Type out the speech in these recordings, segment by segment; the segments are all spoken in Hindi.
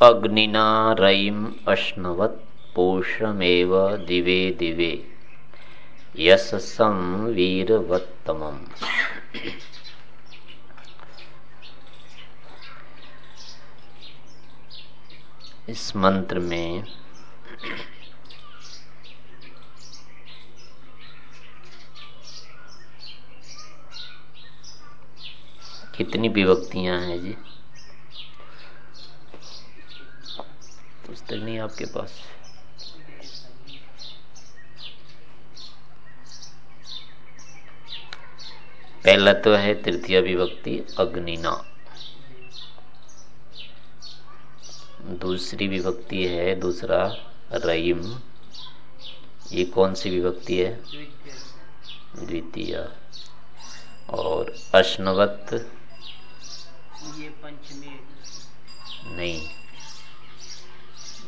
अग्निना रयिम अश्नवत पोषमेव दिवे दिवे। यशसम वीरवत्तमम। इस मंत्र में कितनी विभक्तियाँ हैं जी? पुस्तक नहीं आपके पास। पहला तो है तृतीय विभक्ति अग्निना दूसरी विभक्ति है दूसरा रईम। ये कौन सी विभक्ति है? द्वितीय। और अश्नवत? ये पंचमी। नहीं।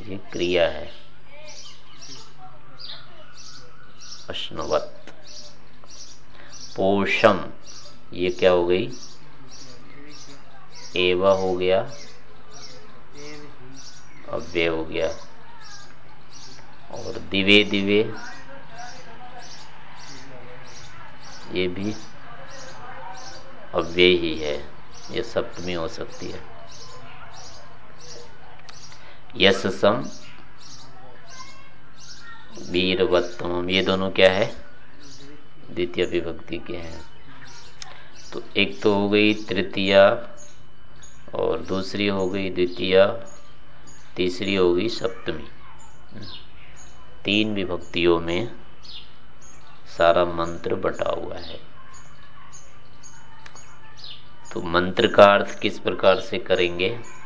ये क्रिया है। अश्नवत पोषम ये क्या हो गई? एवा हो गया। अव्यय हो गया। और दिवे दिवे। ये भी अव्यय ही है। ये सप्तमी हो सकती है। यश सम वीरवत्तम। ये दोनों क्या है? द्वितीय विभक्ति के हैं। तो एक तो हो गई तृतीय और दूसरी हो गई द्वितीय, तीसरी हो गई सप्तमी। तीन विभक्तियों में सारा मंत्र बटा हुआ है। तो मंत्र का अर्थ किस प्रकार से करेंगे?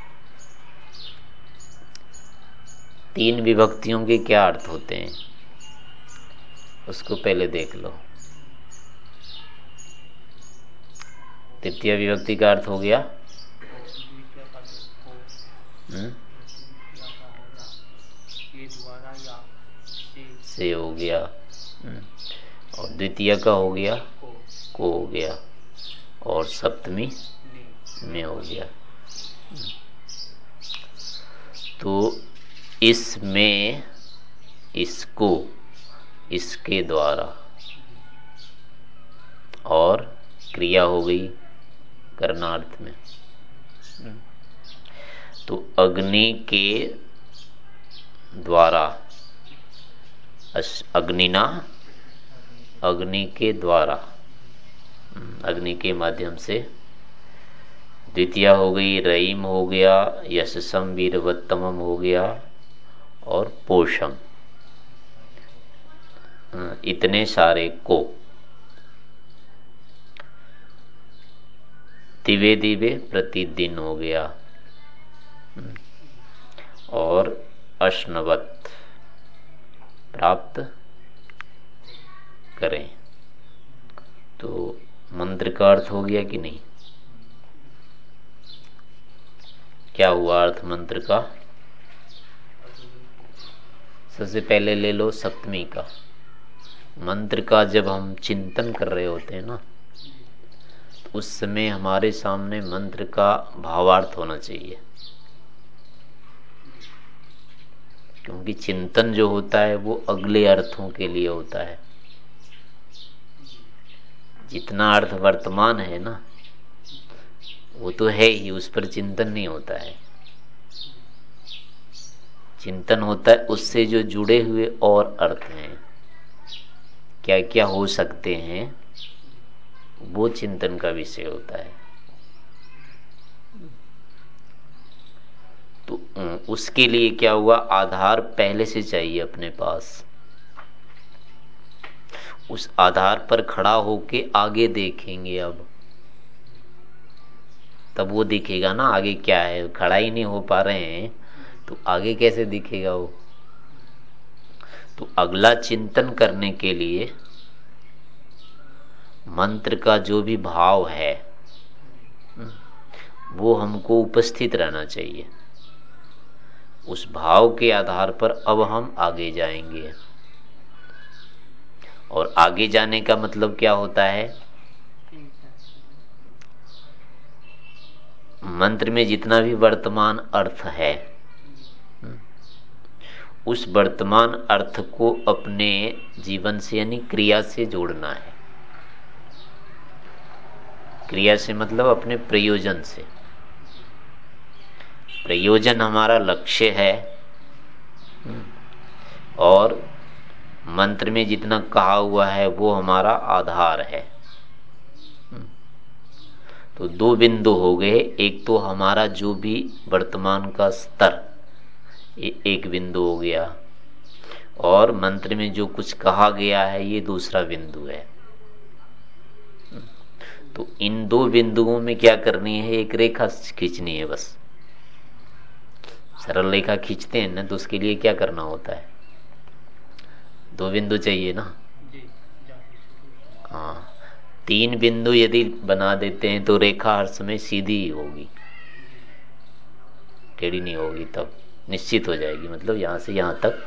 तीन विभक्तियों के क्या अर्थ होते हैं? उसको पहले देख लो। तृतीय विभक्ति का अर्थ हो गया। हम्म? से हो गया। हम्म। और द्वितीय का हो गया। को हो गया। और सप्तमी में हो गया। हम्म। तो इसमें इसको, इसके द्वारा और क्रिया हो गई करनार्थ में। तो अग्नि के द्वारा अग्निना अग्नि के द्वारा, अग्नि के माध्यम से द्वितीय हो गई, रईम हो गया यशसम वीरवत्तम हो गया और पोषम इतने सारे को। दिवे दिवे प्रतिदिन हो गया। और अश्नवत प्राप्त करें। तो मंत्र का अर्थ हो गया कि नहीं? क्या हुआ अर्थ मंत्र का? सबसे पहले ले लो सप्तमी का। मंत्र का जब हम चिंतन कर रहे होते हैं ना तो उस समय हमारे सामने मंत्र का भावार्थ होना चाहिए। क्योंकि चिंतन जो होता है, वो अगले अर्थों के लिए होता है। जितना अर्थ वर्तमान है ना, वो तो है ही, उस पर चिंतन नहीं होता है। चिंतन होता है, उससे जो जुड़े हुए और अर्थ हैं क्या क्या हो सकते हैं, वो चिंतन का विषय होता है। तो उसके लिए क्या हुआ? आधार पहले से चाहिए अपने पास। उस आधार पर खड़ा होके आगे देखेंगे अब। तब वो दिखेगा ना, आगे क्या है? खड़ा ही नहीं हो पा रहे हैं। तो आगे कैसे दिखेगा वो? तो अगला चिंतन करने के लिए मंत्र का जो भी भाव है, वो हमको उपस्थित रहना चाहिए। उस भाव के आधार पर अब हम आगे जाएँगे। और आगे जाने का मतलब क्या होता है? मंत्र में जितना भी वर्तमान अर्थ है उस वर्तमान अर्थ को अपने जीवन से यानी क्रिया से जोड़ना है। क्रिया से मतलब अपने प्रयोजन से। प्रयोजन हमारा लक्ष्य है। और मंत्र में जितना कहा हुआ है, वो हमारा आधार है। तो दो बिंदु हो गए। एक तो हमारा जो भी वर्तमान का स्तर एक बिंदु हो गया। और मंत्र में जो कुछ कहा गया है ये दूसरा बिंदु है। तो इन दो बिंदुओं में क्या करनी है? एक रेखा खींचनी है बस। सरल रेखा खींचते हैं ना तो उसके लिए क्या करना होता है? दो बिंदु चाहिए ना? हाँ। तीन बिंदु यदि बना देते हैं तो रेखा हर समय सीधी ही होगी। टेढ़ी नहीं होगी तब। निश्चित हो जाएगी मतलब यहाँ से यहाँ तक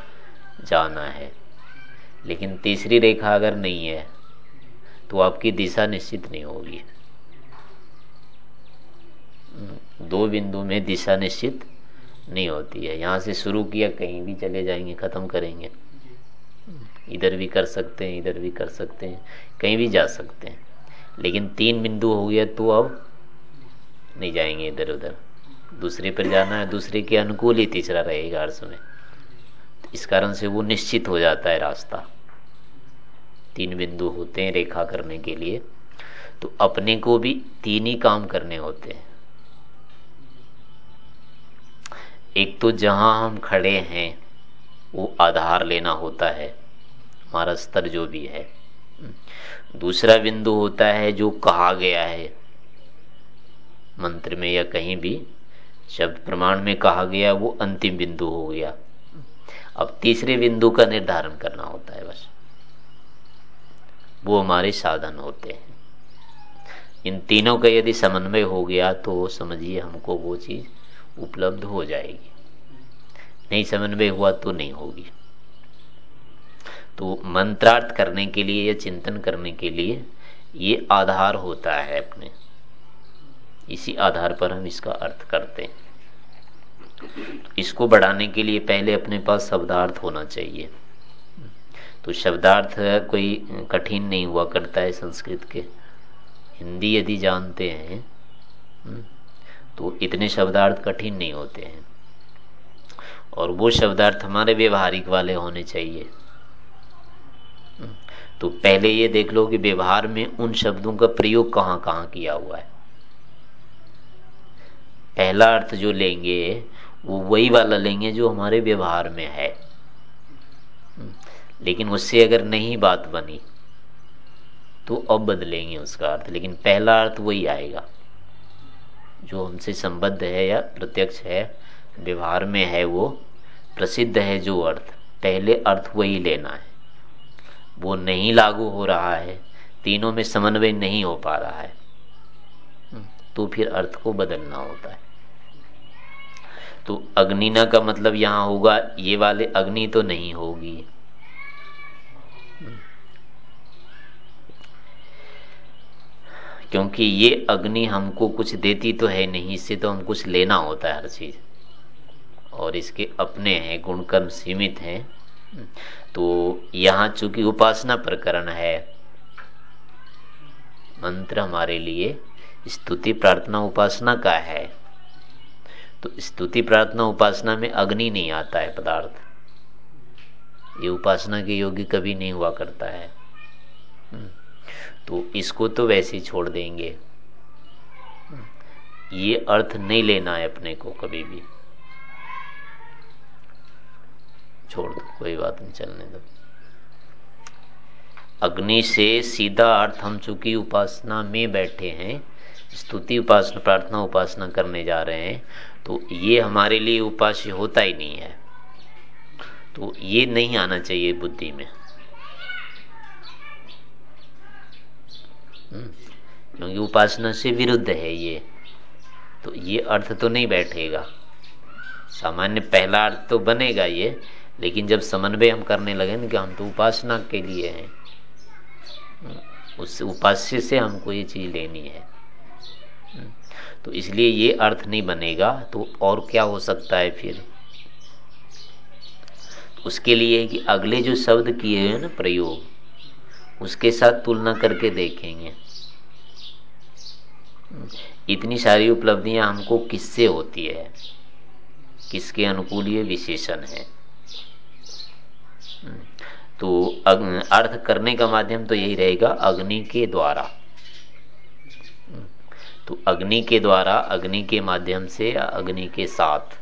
जाना है। लेकिन तीसरी रेखा अगर नहीं है तो आपकी दिशा निश्चित नहीं होगी। दो बिंदु में दिशा निश्चित नहीं होती है। यहाँ से शुरू किया, कहीं भी चले जाएँगे, खत्म करेंगे। इधर भी कर सकते हैं, इधर भी कर सकते हैं, कहीं भी जा सकते हैं। लेकिन तीन बिंदु हो गया तो अब नहीं जाएँगे इधर उधर दूसरे पर जाना है, दूसरे के अनुकूल ही तीसरा रहेगा हर समय इस कारण से वो निश्चित हो जाता है रास्ता। तीन बिंदु होते हैं रेखा करने के लिए। तो अपने को भी तीन ही काम करने होते हैं। एक तो जहाँ हम खड़े हैं, वो आधार लेना होता है, हमारा स्तर जो भी है। दूसरा बिंदु होता है जो कहा गया है, मंत्र में या कहीं भी शब्द प्रमाण में कहा गया, वो अंतिम बिंदु हो गया। अब तीसरे बिंदु का निर्धारण करना होता है बस। वो हमारे साधन होते हैं। इन तीनों का यदि समन्वय हो गया तो समझिए हमको वो चीज़ उपलब्ध हो जाएगी। नहीं समन्वय हुआ तो नहीं होगी। तो मंत्रार्थ करने के लिए या चिंतन करने के लिए ये आधार होता है अपने। इसी आधार पर हम इसका अर्थ करते हैं। इसको बढ़ाने के लिए पहले अपने पास शब्दार्थ होना चाहिए। तो शब्दार्थ कोई कठिन नहीं हुआ करता है संस्कृत के। हिंदी यदि जानते हैं हम्म, तो इतने शब्दार्थ कठिन नहीं होते हैं। और वो शब्दार्थ हमारे व्यवहारिक वाले होने चाहिए। हम्म, तो पहले ये देख लो कि व्यवहार में उन शब्दों का प्रयोग कहाँ कहाँ किया हुआ है। पहला अर्थ जो लेंगे, वो वही वाला लेंगे जो हमारे व्यवहार में है। लेकिन उससे अगर नहीं बात बनी तो अब बदलेंगे उसका अर्थ। लेकिन पहला अर्थ वही आएगा, जो हमसे संबद्ध है या प्रत्यक्ष है, व्यवहार में है वो, प्रसिद्ध है जो अर्थ। पहले अर्थ वही लेना है। वो नहीं लागू हो रहा है, तीनों में समन्वय नहीं हो पा रहा है तो फिर अर्थ को बदलना होता है। तो अग्निना का मतलब यहाँ होगा, ये वाले अग्नि तो नहीं होगी। क्योंकि ये अग्नि हमको कुछ देती तो है नहीं, इससे तो हम कुछ लेना होता है हर चीज़। और इसके अपने हैं, गुणकर्म सीमित हैं। तो यहाँ चूँकि उपासना प्रकरण है, मंत्र हमारे लिए स्तुति प्रार्थना उपासना का है। तो स्तुति प्रार्थना उपासना में अग्नि नहीं आता है पदार्थ। ये उपासना के योग्य कभी नहीं हुआ करता है। तो इसको तो वैसे ही छोड़ देंगे। ये अर्थ नहीं लेना है अपने को कभी भी। छोड़ दो, कोई बात नहीं, चलने दो। अग्नि से सीधा अर्थ हम चूँकि उपासना में बैठे हैं, स्तुति उपासना, प्रार्थना उपासना करने जा रहे हैं तो ये हमारे लिए उपास्य होता ही नहीं है। तो ये नहीं आना चाहिए बुद्धि में। हम्म, क्योंकि उपासना से विरुद्ध है ये। तो ये अर्थ तो नहीं बैठेगा। सामान्य पहला अर्थ तो बनेगा ये लेकिन जब समन्वय हम करने लगे ना कि हम तो उपासना के लिए हैं हम्म, उस उपास्य से हमको ये चीज़ लेनी है। हम्म, तो इसलिए ये अर्थ नहीं बनेगा तो और क्या हो सकता है फिर? उसके लिए कि अगले जो शब्द किए हैं ना प्रयोग, उसके साथ तुलना करके देखेंगे। इतनी सारी उपलब्धियाँ हमको किससे होती है? किसके अनुकूल ये विशेषण है? तो अर्थ करने का माध्यम तो यही रहेगा, अग्नि के द्वारा। तो अग्नि के द्वारा, अग्नि के माध्यम से या अग्नि के साथ,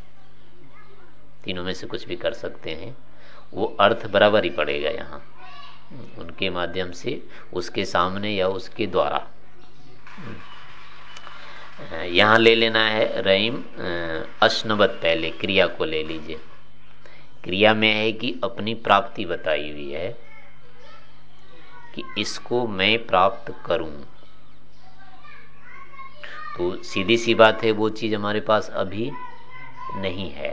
तीनों में से कुछ भी कर सकते हैं, वो अर्थ बराबर ही पड़ेगा यहाँ, उनके माध्यम से, उसके सामने या उसके द्वारा। यहाँ ले लेना है रहीम अश्नबत पहले, क्रिया को ले लीजिए। क्रिया में है कि अपनी प्राप्ति बताई हुई है कि इसको मैं प्राप्त करूँ। तो सीधी सी बात है, वो चीज़ हमारे पास अभी नहीं है।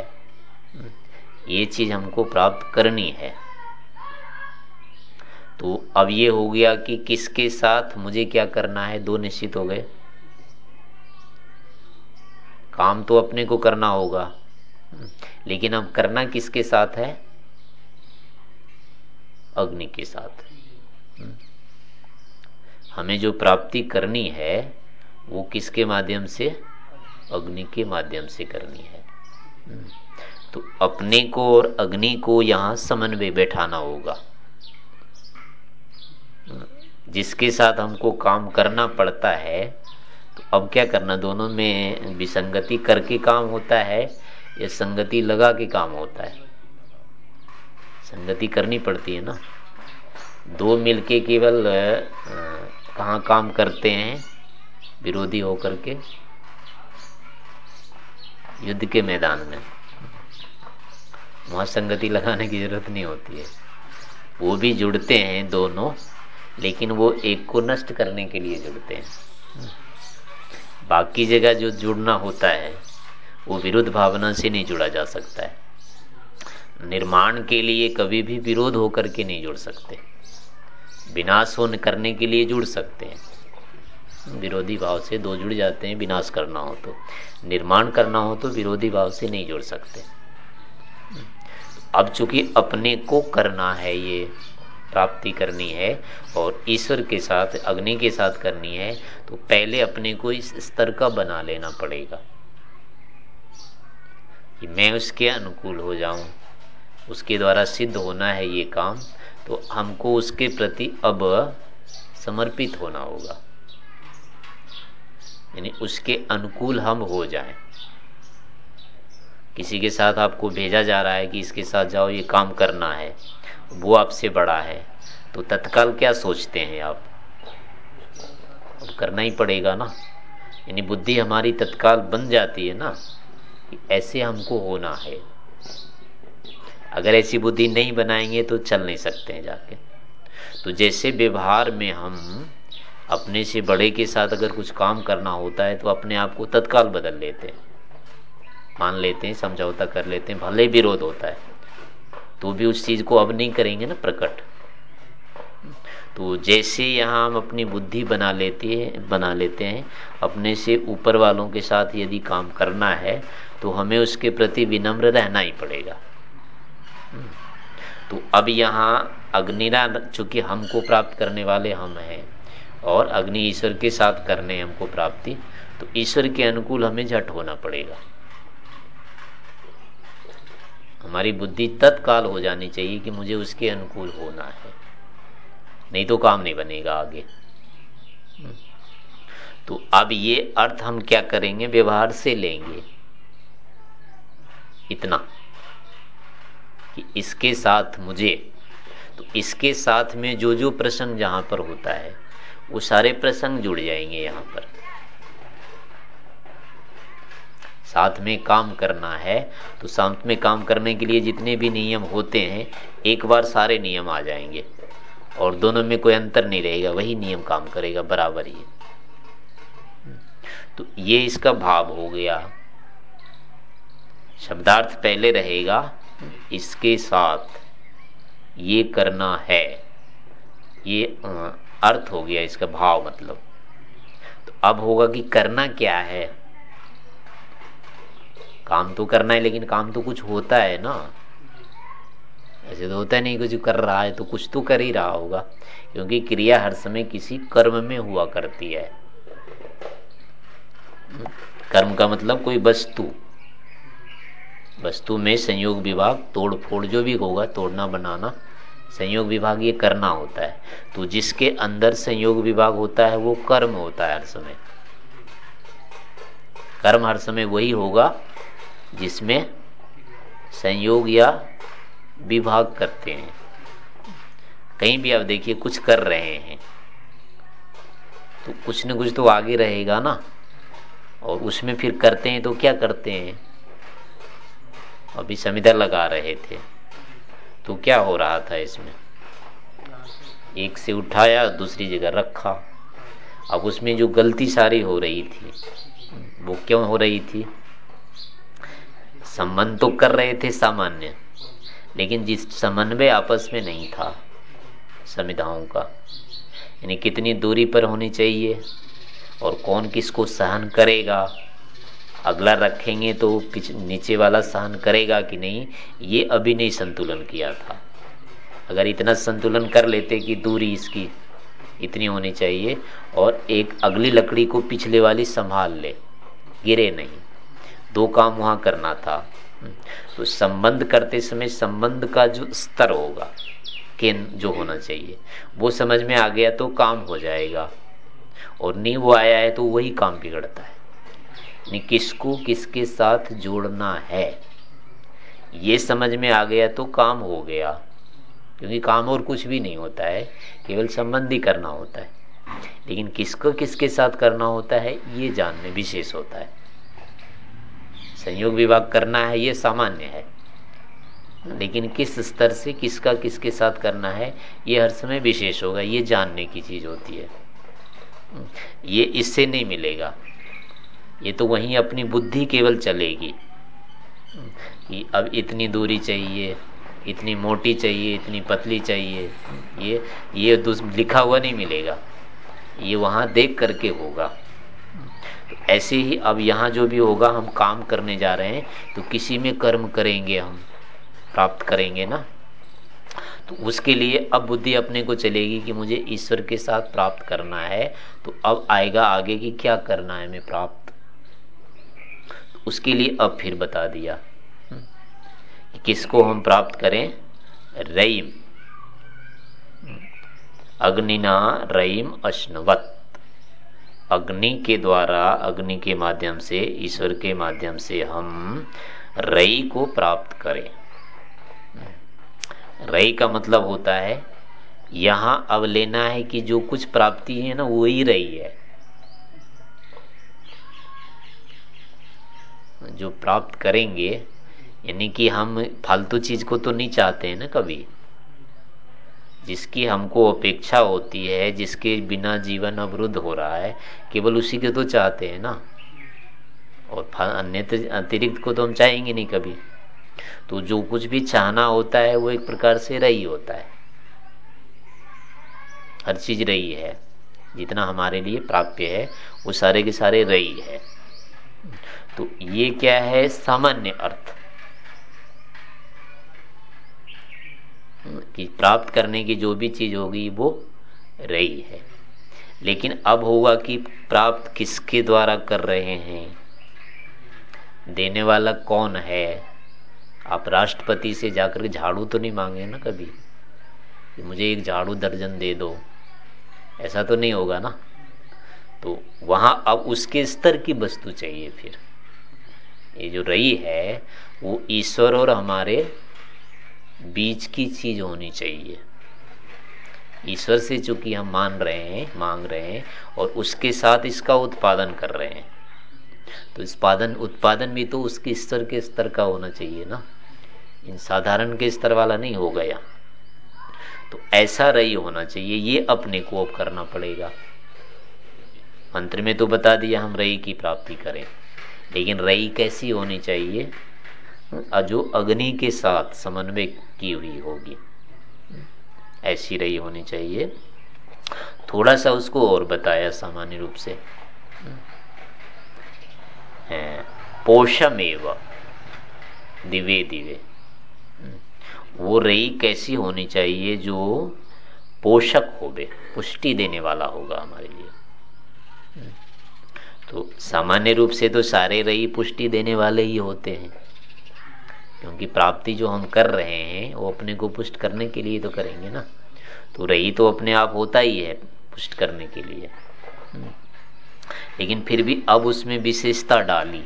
ये चीज़ हमको प्राप्त करनी है। तो अब ये हो गया कि किसके साथ मुझे क्या करना है, दो निश्चित हो गए। काम तो अपने को करना होगा, लेकिन अब करना किसके साथ है? अग्नि के साथ। हमें जो प्राप्ति करनी है वो किसके माध्यम से? अग्नि के माध्यम से करनी है। तो अपने को और अग्नि को यहाँ समन्वय बैठाना होगा। जिसके साथ हमको काम करना पड़ता है तो अब क्या करना, दोनों में विसंगति करके काम होता है या संगति लगा के काम होता है? संगति करनी पड़ती है ना। दो मिलके केवल कहा काम करते हैं विरोधी होकर के युद्ध के मैदान में। वहाँ संगति लगाने की ज़रूरत नहीं होती है। वो भी जुड़ते हैं दोनों, लेकिन वो एक को नष्ट करने के लिए जुड़ते हैं। बाकी जगह जो जुड़ना होता है, वो विरुद्ध भावना से नहीं जुड़ा जा सकता है। निर्माण के लिए कभी भी विरोध होकर के नहीं जुड़ सकते। विनाश होने करने के लिए जुड़ सकते हैं। विरोधी भाव से दो जुड़ जाते हैं, विनाश करना हो तो। निर्माण करना हो तो विरोधी भाव से नहीं जुड़ सकते। अब चूँकि अपने को करना है, ये प्राप्ति करनी है और ईश्वर के साथ, अग्नि के साथ करनी है तो पहले अपने को इस स्तर का बना लेना पड़ेगा। कि मैं उसके अनुकूल हो जाऊँ, उसके द्वारा सिद्ध होना है ये काम तो हमको उसके प्रति अब समर्पित होना होगा। यानी उसके अनुकूल हम हो जाएँ। किसी के साथ आपको भेजा जा रहा है कि इसके साथ जाओ, ये काम करना है, वो आपसे बड़ा है तो तत्काल क्या सोचते हैं आप? करना ही पड़ेगा ना। यानी बुद्धि हमारी तत्काल बन जाती है ना, कि ऐसे हमको होना है। अगर ऐसी बुद्धि नहीं बनाएँगे तो चल नहीं सकते हैं जाके। तो जैसे व्यवहार में हम अपने से बड़े के साथ अगर कुछ काम करना होता है तो अपने आप को तत्काल बदल लेते हैं। मान लेते हैं, समझौता कर लेते हैं, भले विरोध होता है। तो भी उस चीज़ को अब नहीं करेंगे ना प्रकट। तो जैसे यहाँ हम अपनी बुद्धि बना लेते हैं, बना लेते हैं, अपने से ऊपर वालों के साथ यदि काम करना है तो हमें उसके प्रति विनम्र रहना ही पड़ेगा। तो अब यहाँ अग्निरा चूँकि हमको प्राप्त करने वाले हम हैं और अग्नि ईश्वर के साथ करने हमको प्राप्ति तो ईश्वर के अनुकूल हमें झट होना पड़ेगा। हमारी बुद्धि तत्काल हो जानी चाहिए कि मुझे उसके अनुकूल होना है। नहीं तो काम नहीं बनेगा आगे। तो अब ये अर्थ हम क्या करेंगे? व्यवहार से लेंगे। इतना कि इसके साथ मुझे तो इसके साथ में जो जो प्रसंग जहाँ पर होता है वो सारे प्रसंग जुड़ जाएँगे यहाँ पर। साथ में काम करना है तो साथ में काम करने के लिए जितने भी नियम होते हैं, एक बार सारे नियम आ जाएँगे। और दोनों में कोई अंतर नहीं रहेगा, वही नियम काम करेगा, बराबर ही। तो ये इसका भाव हो गया। शब्दार्थ पहले रहेगा, इसके साथ ये करना है। ये अर्थ हो गया इसका भाव मतलब। तो अब होगा कि करना क्या है? काम तो करना है, लेकिन काम तो कुछ होता है ना। ऐसे तो होता नहीं कुछ कर रहा है तो कुछ तो कर ही रहा होगा। क्योंकि क्रिया हर समय किसी कर्म में हुआ करती है। कर्म का मतलब कोई वस्तु। वस्तु में संयोग, विभाग तोड़ फोड़ जो भी होगा, तोड़ना, बनाना संयोग विभाग ये करना होता है। तो जिसके अंदर संयोग विभाग होता है, वो कर्म होता है हर समय। कर्म हर समय वही होगा जिसमें संयोग या विभाग करते हैं। कहीं भी आप देखिए, कुछ कर रहे हैं तो कुछ न कुछ तो आगे रहेगा ना। और उसमें फिर करते हैं तो क्या करते हैं? अभी समिधा लगा रहे थे। तो क्या हो रहा था इसमें? एक से उठाया, दूसरी जगह रखा। अब उसमें जो गलती सारी हो रही थी, वो क्यों हो रही थी? संबंध तो कर रहे थे सामान्य, लेकिन जिस समन्वय आपस में नहीं था संविधाओं का, यानी कितनी दूरी पर होनी चाहिए और कौन किसको सहन करेगा? अगला रखेंगे तो नीचे वाला सहन करेगा कि नहीं? ये अभी नहीं संतुलन किया था। अगर इतना संतुलन कर लेते कि दूरी इसकी इतनी होनी चाहिए और एक अगली लकड़ी को पिछले वाली संभाल ले, गिरे नहीं। दो काम वहाँ करना था। तो संबंध करते समय संबंध का जो स्तर होगा जो होना चाहिए, वो समझ में आ गया तो काम हो जाएगा। और नहीं वो आया है तो वही काम बिगड़ता है। किसको किसके साथ जोड़ना है? ये समझ में आ गया तो काम हो गया। क्योंकि काम और कुछ भी नहीं होता है, केवल संबंध ही करना होता है। लेकिन किसको किसके साथ करना होता है, ये जानने विशेष होता है। संयोग विभाग करना है, ये सामान्य है। लेकिन किस स्तर से किसका किसके साथ करना है, ये हर समय विशेष होगा, ये जानने की चीज़ होती है। ये इससे नहीं मिलेगा। ये तो वहीं अपनी बुद्धि केवल चलेगी। कि अब इतनी दूरी चाहिए, इतनी मोटी चाहिए, इतनी पतली चाहिए, ये ये लिखा हुआ नहीं मिलेगा। ये वहाँ देख करके होगा। तो ऐसे ही अब यहाँ जो भी होगा, हम काम करने जा रहे हैं तो किसी में कर्म करेंगे हम, प्राप्त करेंगे ना? तो उसके लिए अब बुद्धि अपने को चलेगी कि मुझे ईश्वर के साथ प्राप्त करना है तो अब आएगा आगे की क्या करना है, मैं प्राप्त उसके लिए अब फिर बता दिया कि किसको हम प्राप्त करें? रईम। अग्निना रईम अश्नवत। अग्नि के द्वारा, अग्नि के माध्यम से, ईश्वर के माध्यम से हम रई को प्राप्त करें। रई का मतलब होता है, यहाँ अब लेना है कि जो कुछ प्राप्ति है ना वही रही है। जो प्राप्त करेंगे, यानी कि हम फालतू चीज़ को तो नहीं चाहते हैं ना कभी। जिसकी हमको अपेक्षा होती है, जिसके बिना जीवन अवरुद्ध हो रहा है, केवल उसी के तो चाहते हैं ना। और अन्य अतिरिक्त को तो हम चाहेंगे नहीं कभी। तो जो कुछ भी चाहना होता है, वो एक प्रकार से रही होता है। हर चीज़ रही है। जितना हमारे लिए प्राप्य है, वो सारे के सारे रही है। तो ये क्या है? सामान्य अर्थ। कि प्राप्त करने की जो भी चीज़ होगी, वो रही है। लेकिन अब होगा कि प्राप्त किसके द्वारा कर रहे हैं? देने वाला कौन है? आप राष्ट्रपति से जाकर झाड़ू तो नहीं मांगे ना कभी? कि मुझे एक झाड़ू दर्जन दे दो। ऐसा तो नहीं होगा ना? तो वहाँ अब उसके स्तर की वस्तु चाहिए फिर। ये जो रही है, वो ईश्वर और हमारे बीच की चीज़ होनी चाहिए। ईश्वर से चूँकि हम मान रहे हैं, मांग रहे हैं, और उसके साथ इसका उत्पादन कर रहे हैं। तो उत्पादन उत्पादन भी तो उसके स्तर के स्तर का होना चाहिए ना। इन साधारण के स्तर वाला नहीं हो गया। तो ऐसा रही होना चाहिए, ये अपने को अब करना पड़ेगा। मंत्र में तो बता दिया हम रई की प्राप्ति करें। लेकिन रई कैसी होनी चाहिए? जो अग्नि के साथ समन्वय की हुई होगी। ऐसी रही होनी चाहिए। थोड़ा सा उसको और बताया सामान्य रूप से। पोषमेव, दिवे दिवे। वो रई कैसी होनी चाहिए जो पोषक होवे, पुष्टि देने वाला होगा हमारे लिए। तो सामान्य रूप से तो सारे रई पुष्टि देने वाले ही होते हैं। क्योंकि प्राप्ति जो हम कर रहे हैं, वो अपने को पुष्ट करने के लिए तो करेंगे ना। तो रही तो अपने आप होता ही है, पुष्ट करने के लिए। लेकिन फिर भी अब उसमें विशेषता डाली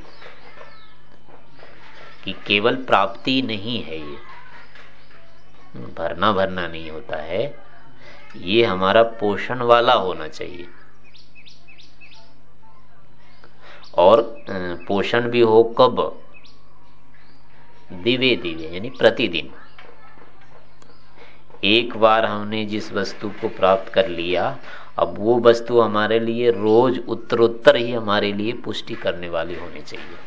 कि केवल प्राप्ति नहीं है ये। भरना भरना नहीं होता है। ये हमारा पोषण वाला होना चाहिए। और पोषण भी हो कब? दिवे दिवे, यानी प्रतिदिन। एक बार हमने जिस वस्तु को प्राप्त कर लिया, अब वो वस्तु हमारे लिए रोज उत्तरोत्तर ही हमारे लिए पुष्टि करने वाली होनी चाहिए।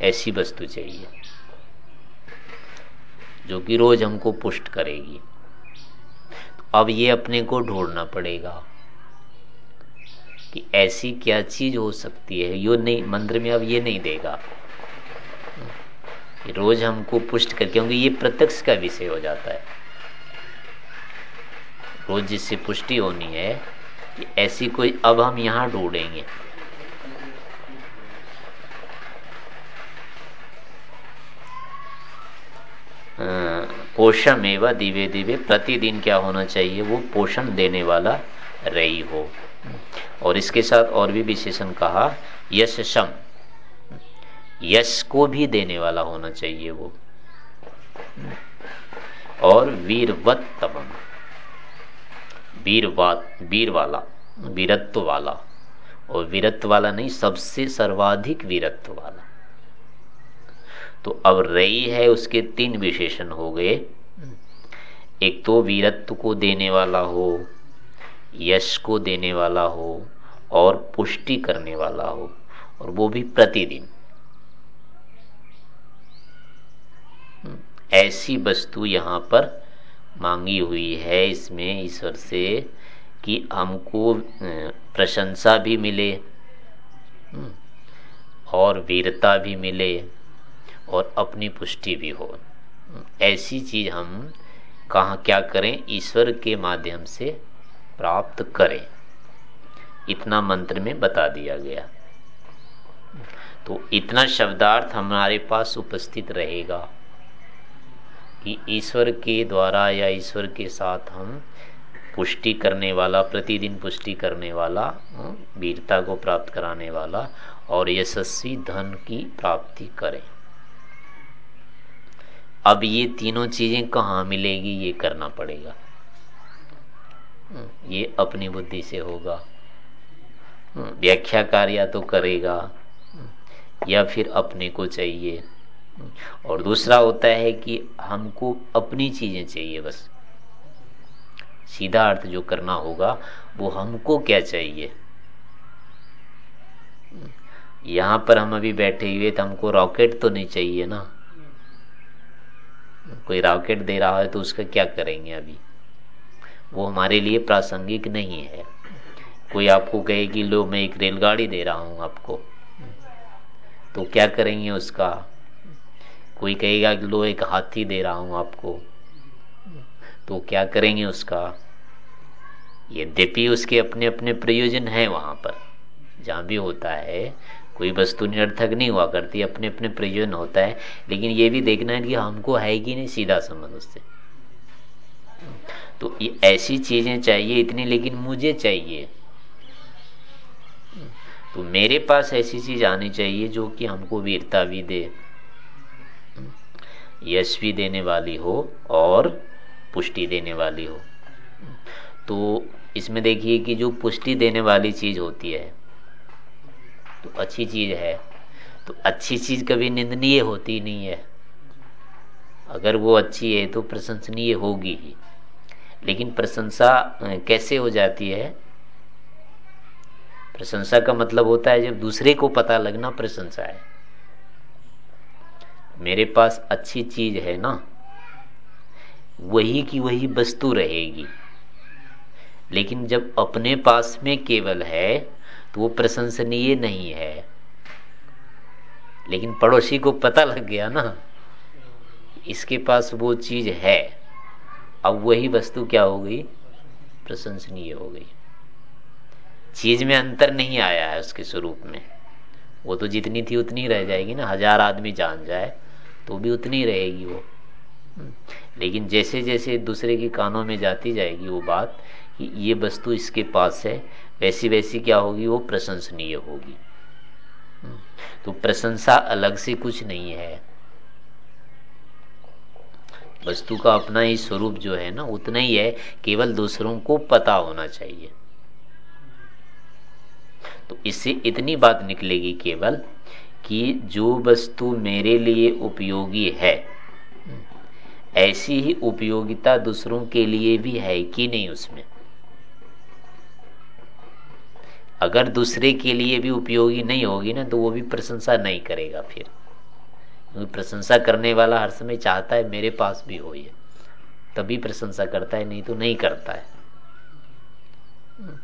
ऐसी वस्तु चाहिए, जो कि रोज हमको पुष्ट करेगी। अब ये अपने को ढूंढना पड़ेगा। कि ऐसी क्या चीज़ हो सकती है? यो नहीं मंत्र में अब ये नहीं देगा। रोज हमको पुष्ट कर, क्योंकि ये प्रत्यक्ष का विषय हो जाता है। रोज जिससे पुष्टि होनी है, कि ऐसी कोई, अब हम यहाँ ढूंढेंगे। पोषण एवं दिवे दिवे, प्रतिदिन क्या होना चाहिए? वो पोषण देने वाला रही हो। और इसके साथ और भी विशेषण कहा, यश सम यश को भी देने वाला होना चाहिए वो। और वीरवत्तम वीरवात वीर वाला वीरत्व वाला और वीरत्व वाला नहीं, सबसे सर्वाधिक वीरत्व वाला तो अब रई है, उसके तीन विशेषण हो गए। एक तो वीरत्व को देने वाला हो यश को देने वाला हो और पुष्टि करने वाला हो और वो भी प्रतिदिन। ऐसी वस्तु यहाँ पर मांगी हुई है इसमें ईश्वर से कि हमको प्रशंसा भी मिले हम्म, और वीरता भी मिले और अपनी पुष्टि भी हो। ऐसी चीज़ हम कहा क्या करें? ईश्वर के माध्यम से प्राप्त करें। इतना मंत्र में बता दिया गया। तो इतना शब्दार्थ हमारे पास उपस्थित रहेगा कि ईश्वर के द्वारा या ईश्वर के साथ हम पुष्टि करने वाला, प्रतिदिन पुष्टि करने वाला वीरता को प्राप्त कराने वाला और यशस्वी धन की प्राप्ति करें। अब ये तीनों चीज़ें कहाँ मिलेगी, ये करना पड़ेगा। ये अपनी बुद्धि से होगा। व्याख्या कार्य तो करेगा, या फिर अपने को चाहिए। और दूसरा होता है कि हमको अपनी चीज़ें चाहिए बस। सीधा अर्थ जो करना होगा, वो हमको क्या चाहिए? यहाँ पर हम अभी बैठे हुए तो हमको रॉकेट तो नहीं चाहिए ना। कोई रॉकेट दे रहा है तो उसका क्या करेंगे अभी? वो हमारे लिए प्रासंगिक नहीं है। कोई आपको कहे कि, लो, मैं एक रेलगाड़ी दे रहा हूँ आपको। तो क्या करेंगे उसका? कोई कहेगा कि, लो, एक हाथी दे रहा हूँ आपको। तो क्या करेंगे उसका? यद्यपि उसके अपने अपने प्रयोजन है वहाँ पर। जहाँ भी होता है, कोई वस्तु निरर्थक नहीं हुआ करती अपने अपने प्रयोजन होता है। लेकिन ये भी देखना है कि हमको है कि नहीं सीधा संबंध उससे। तो ये ऐसी चीज़ें चाहिए इतनी, लेकिन मुझे चाहिए। तो मेरे पास ऐसी चीज़ आनी चाहिए जो कि हमको वीरता भी दे यश भी देने वाली हो और पुष्टि देने वाली हो। तो इसमें देखिए कि जो पुष्टि देने वाली चीज़ होती है तो अच्छी चीज़ है। तो अच्छी चीज़ कभी निंदनीय होती नहीं है। अगर वो अच्छी है तो प्रशंसनीय होगी ही। लेकिन प्रशंसा कैसे हो जाती है? प्रशंसा का मतलब होता है जब दूसरे को पता लगना प्रशंसा है। मेरे पास अच्छी चीज़ है ना? वही की वही वस्तु रहेगी। लेकिन जब अपने पास में केवल है तो वो प्रशंसनीय नहीं है। लेकिन पड़ोसी को पता लग गया ना? इसके पास वो चीज़ है। अब वही वस्तु क्या हो गई? प्रशंसनीय हो गई। चीज़ में अंतर नहीं आया है उसके स्वरूप में। वो तो जितनी थी उतनी रह जाएगी ना। हज़ार आदमी जान जाए तो भी उतनी रहेगी वो। लेकिन जैसे जैसे दूसरे के कानों में जाती जाएगी वो बात, कि ये वस्तु इसके पास है वैसी वैसी क्या होगी? वो प्रशंसनीय होगी। तो प्रशंसा अलग से कुछ नहीं है। वस्तु का अपना ही स्वरूप जो है ना, उतना ही है, केवल दूसरों को पता होना चाहिए। तो इससे इतनी बात निकलेगी केवल कि जो वस्तु मेरे लिए उपयोगी है, ऐसी ही उपयोगिता दूसरों के लिए भी है कि नहीं उसमें? अगर दूसरे के लिए भी उपयोगी नहीं होगी ना तो वो भी प्रशंसा नहीं करेगा फिर। प्रशंसा करने वाला हर समय चाहता है मेरे पास भी हो ये। तभी प्रशंसा करता है, नहीं तो नहीं करता है।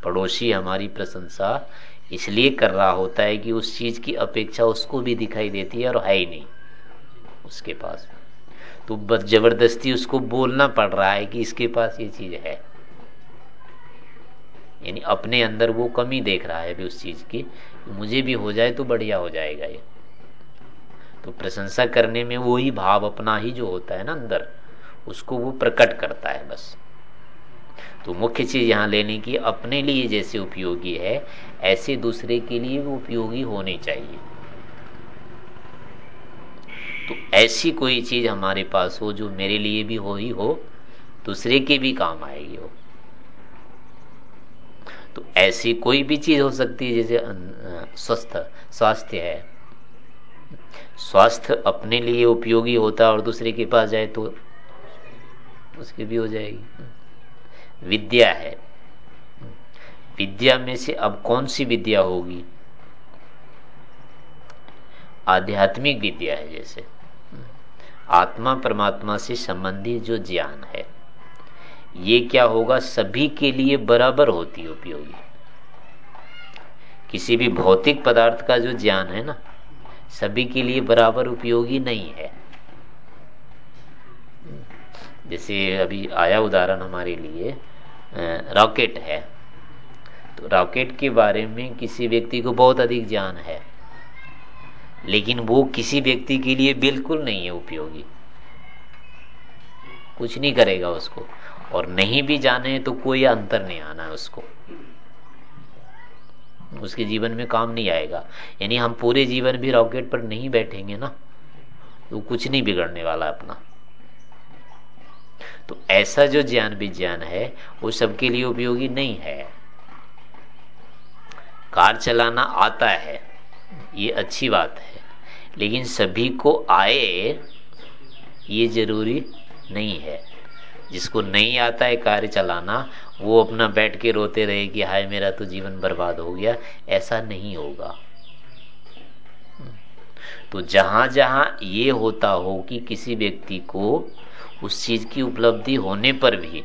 पड़ोसी हमारी प्रशंसा इसलिए कर रहा होता है कि उस चीज़ की अपेक्षा उसको भी दिखाई देती है और है ही नहीं उसके पास। तो बस ज़बरदस्ती उसको बोलना पड़ रहा है कि इसके पास ये चीज़ है। यानी अपने अंदर वो कमी देख रहा है अभी उस चीज़ की। मुझे भी हो जाए तो बढ़िया हो जाएगा ये। तो प्रशंसा करने में वो ही भाव अपना ही जो होता है ना अंदर, उसको वो प्रकट करता है बस। तो मुख्य चीज़ यहाँ लेने की, अपने लिए जैसे उपयोगी है, ऐसे दूसरे के लिए भी उपयोगी होनी चाहिए। तो ऐसी कोई चीज़ हमारे पास हो जो मेरे लिए भी हो ही हो, दूसरे के भी काम आएगी हो। तो ऐसी कोई भी चीज़ हो सकती है, जैसे स्वस्थ, स्वास्थ्य है। स्वास्थ्य अपने लिए उपयोगी होता और दूसरे के पास जाए तो उसकी भी हो जाएगी। विद्या है। विद्या में से अब कौन सी विद्या होगी? आध्यात्मिक विद्या है जैसे। आत्मा परमात्मा से संबंधित जो ज्ञान है, ये क्या होगा? सभी के लिए बराबर होती उपयोगी। किसी भी भौतिक पदार्थ का जो ज्ञान है ना सभी के लिए बराबर उपयोगी नहीं है। जैसे अभी आया उदाहरण हमारे लिए रॉकेट है। तो रॉकेट के बारे में किसी व्यक्ति को बहुत अधिक ज्ञान है, लेकिन वो किसी व्यक्ति के लिए बिल्कुल नहीं है उपयोगी। कुछ नहीं करेगा उसको, और नहीं भी जाने तो कोई अंतर नहीं आना है उसको। उसके जीवन में काम नहीं आएगा। यानी हम पूरे जीवन भी रॉकेट पर नहीं बैठेंगे ना तो कुछ नहीं बिगड़ने वाला अपना। तो ऐसा जो ज्ञान विज्ञान है, वो सबके लिए उपयोगी नहीं है। कार चलाना आता है, ये अच्छी बात है। लेकिन सभी को आए, ये ज़रूरी नहीं है। जिसको नहीं आता है कार्य चलाना वो अपना बैठ के रोते रहे कि हाय मेरा तो जीवन बर्बाद हो गया, ऐसा नहीं होगा। तो जहाँ जहाँ ये होता हो कि किसी व्यक्ति को उस चीज़ की उपलब्धि होने पर भी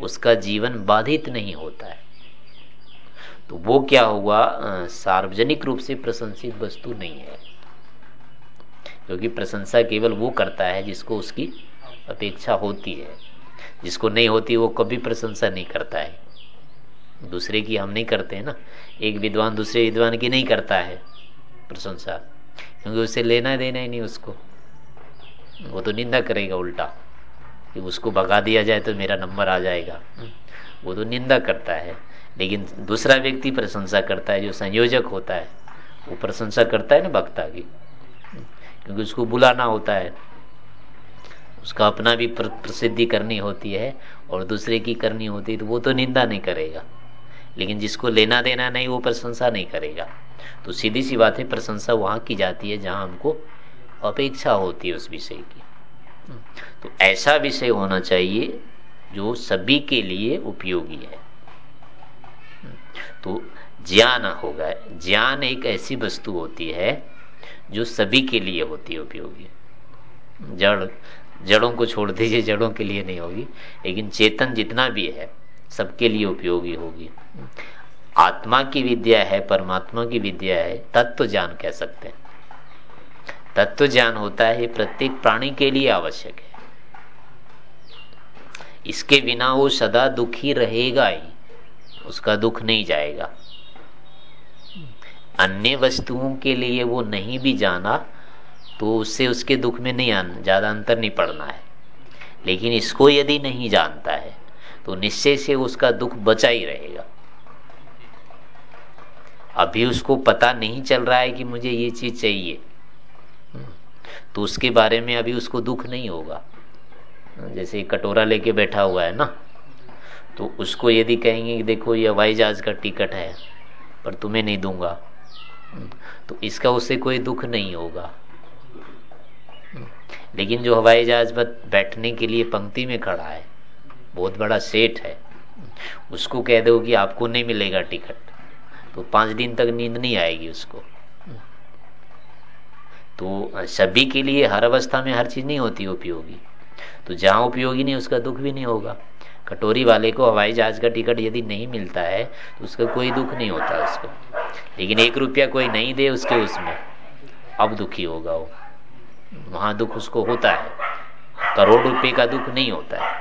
उसका जीवन बाधित नहीं होता है तो वो क्या हुआ सार्वजनिक रूप से प्रशंसित वस्तु नहीं है। क्योंकि प्रशंसा केवल वो करता है जिसको उसकी अपेक्षा होती है। जिसको नहीं होती, वो कभी प्रशंसा नहीं करता है। दूसरे की हम नहीं करते हैं ना। एक विद्वान दूसरे विद्वान की नहीं करता है प्रशंसा। क्योंकि उससे लेना देना ही नहीं उसको। वो तो निंदा करेगा उल्टा। कि उसको भगा दिया जाए तो मेरा नंबर आ जाएगा। वो तो निंदा करता है। लेकिन दूसरा व्यक्ति प्रशंसा करता है, जो संयोजक होता है, वो प्रशंसा करता है ना वक्ता की। क्योंकि उसको बुलाना होता है। उसका अपना भी प्रसिद्धि करनी होती है और दूसरे की करनी होती है तो वो तो निंदा नहीं करेगा। लेकिन जिसको लेना देना नहीं, वो प्रशंसा नहीं करेगा। तो सीधी सी बात है, प्रशंसा वहाँ की जाती है जहाँ हमको अपेक्षा होती है उस विषय की। तो ऐसा विषय होना चाहिए जो सभी के लिए उपयोगी है। तो ज्ञान होगा। ज्ञान एक ऐसी वस्तु होती है जो सभी के लिए होती है, उपयोगी। जड़ जड़ों को छोड़ दीजिए, जड़ों के लिए नहीं होगी। लेकिन चेतन जितना भी है, सबके लिए उपयोगी होगी। आत्मा की विद्या है, परमात्मा की विद्या है, तत्व ज्ञान कह सकते हैं। तत्व ज्ञान होता है प्रत्येक प्राणी के लिए आवश्यक है। इसके बिना वो सदा दुखी रहेगा ही, उसका दुख नहीं जाएगा। अन्य वस्तुओं के लिए वो नहीं भी जाना तो उससे उसके दुख में नहीं आना ज़्यादा अंतर नहीं पड़ना है। लेकिन इसको यदि नहीं जानता है तो निश्चय से उसका दुख बचा ही रहेगा। अभी उसको पता नहीं चल रहा है कि मुझे ये चीज़ चाहिए। तो उसके बारे में अभी उसको दुख नहीं होगा। जैसे कटोरा लेके बैठा हुआ है ना तो उसको यदि कहेंगे कि देखो ये हवाई जहाज़ का टिकट है, पर तुम्हें नहीं दूँगा। तो इसका उससे कोई दुख नहीं होगा। लेकिन जो हवाई जहाज़ पर बैठने के लिए पंक्ति में खड़ा है, बहुत बड़ा सेठ है, उसको कह दो कि आपको नहीं मिलेगा टिकट। तो पाँच दिन तक नींद नहीं आएगी उसको। तो सभी के लिए हर अवस्था में हर चीज़ नहीं होती उपयोगी। तो जहाँ उपयोगी नहीं, उसका दुख भी नहीं होगा। कटोरी वाले को हवाई जहाज़ का टिकट यदि नहीं मिलता है तो उसका कोई दुख नहीं होता उसको। लेकिन एक रुपया कोई नहीं दे उसके उसमें, अब दुखी होगा वो। वहाँ दुख उसको होता है। करोड़ रुपए का दुख नहीं होता है।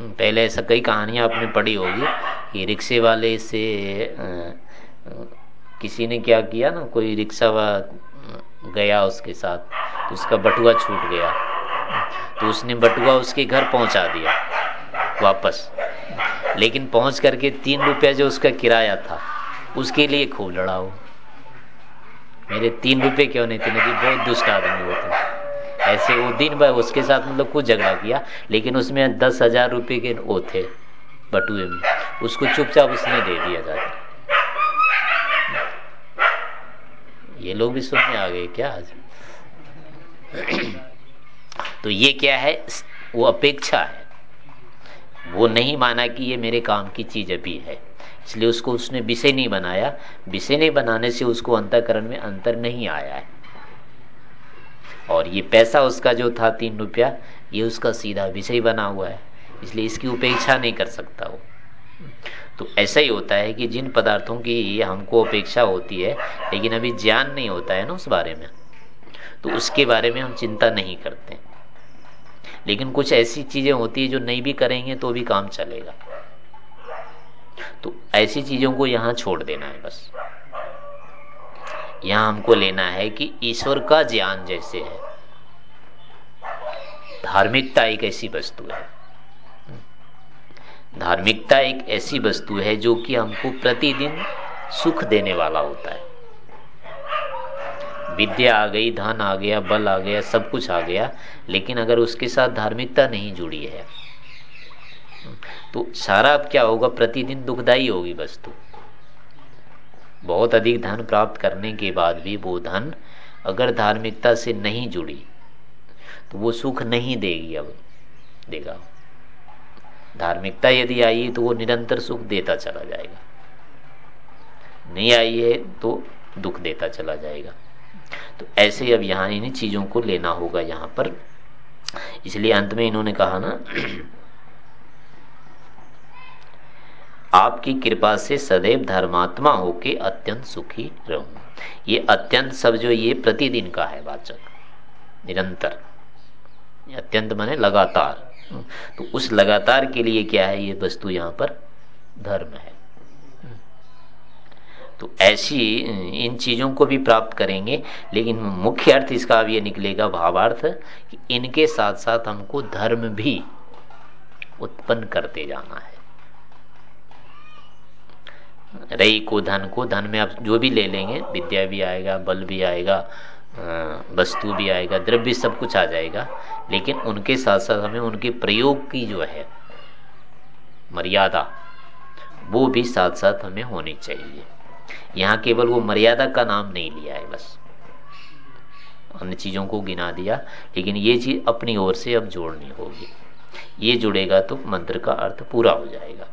पहले ऐसा कई कहानियाँ आपने पढ़ी होगी कि रिक्शे वाले से किसी ने क्या किया ना, कोई रिक्शा गया उसके साथ तो उसका बटुआ छूट गया। तो उसने बटुआ उसके घर पहुँचा दिया, वापस। लेकिन पहुँच करके तीन रुपया जो उसका किराया था, उसके लिए खूब लड़ा मेरे तीन रुपए क्यों नहीं थे? नहीं बहुत दुष्ट आदमी होते ऐसे वो दिन भर उसके साथ मतलब कुछ झगड़ा किया, लेकिन उसमें दस हज़ार रुपये के वो थे, बटुए में। उसको चुपचाप उसने दे दिया जाकर ये लोग भी सुनने आ गए क्या आज? तो ये क्या है? वो अपेक्षा है। वो नहीं माना कि ये मेरे काम की चीज़ अभी है। इसलिए उसको उसने विषय नहीं बनाया। विषय नहीं बनाने से उसको अंतकरण में अंतर नहीं आया है। और ये पैसा उसका जो था, तीन रुपया, ये उसका सीधा विषय बना हुआ है। इसलिए इसकी उपेक्षा नहीं कर सकता वो। तो ऐसा ही होता है कि जिन पदार्थों की हमको अपेक्षा होती है, लेकिन अभी ज्ञान नहीं होता है ना उस बारे में तो उसके बारे में हम चिंता नहीं करते। लेकिन कुछ ऐसी चीज़ें होती है जो नहीं भी करेंगे तो भी काम चलेगा। तो ऐसी चीज़ों को यहाँ छोड़ देना है बस। यहाँ हमको लेना है कि ईश्वर का ज्ञान जैसे है। धार्मिकता एक ऐसी वस्तु है। धार्मिकता एक ऐसी वस्तु है जो कि हमको प्रतिदिन सुख देने वाला होता है। विद्या आ गई, धन आ गया, बल आ गया, सब कुछ आ गया, लेकिन अगर उसके साथ धार्मिकता नहीं जुड़ी है तो सारा अब क्या होगा? प्रतिदिन दुखदाई होगी वस्तु। बहुत अधिक धन प्राप्त करने के बाद भी वो धन अगर धार्मिकता से नहीं जुड़ी तो वो सुख नहीं देगी अब, देगा। धार्मिकता यदि आई तो वो निरंतर सुख देता चला जाएगा। नहीं आई है तो दुख देता चला जाएगा। तो ऐसे अब यहाँ इन्हीं चीज़ों को लेना होगा यहाँ पर। इसलिए अंत में इन्होंने कहा ना आपकी कृपा से सदैव धर्मात्मा होके अत्यंत सुखी रहूँ। ये अत्यंत सब जो ये प्रतिदिन का है वाचक, निरंतर। अत्यंत माने लगातार। तो उस लगातार के लिए क्या है? ये वस्तु यहाँ पर धर्म है। तो ऐसी, इन चीज़ों को भी प्राप्त करेंगे, लेकिन मुख्य अर्थ इसका अब ये निकलेगा भावार्थ कि इनके साथ साथ हमको धर्म भी उत्पन्न करते जाना है। रई को, धन को, धन में आप जो भी ले लेंगे, विद्या भी आएगा, बल भी आएगा वस्तु भी आएगा, द्रव्य सब कुछ आ जाएगा। लेकिन उनके साथ साथ हमें उनके प्रयोग की जो है, मर्यादा, वो भी साथ साथ हमें होनी चाहिए। यहाँ केवल वो मर्यादा का नाम नहीं लिया है बस। अन्य चीज़ों को गिना दिया, लेकिन ये चीज़ अपनी ओर से अब जोड़नी होगी। ये जुड़ेगा तो मंत्र का अर्थ पूरा हो जाएगा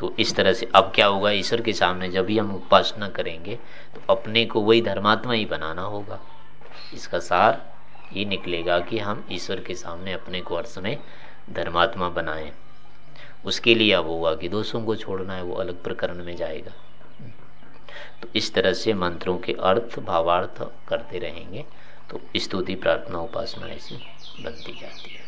तो इस तरह से। अब क्या होगा, ईश्वर के सामने जब भी हम उपासना करेंगे तो अपने को वही धर्मात्मा ही बनाना होगा। इसका सार ये निकलेगा कि हम ईश्वर के सामने अपने को अर्थ में धर्मात्मा बनाएँ। उसके लिए अब होगा कि दोषों को छोड़ना है, वो अलग प्रकरण में जाएगा। तो इस तरह से मंत्रों के अर्थ, भावार्थ करते रहेंगे तो स्तुति, प्रार्थना, उपासना ऐसी बनती जाती है।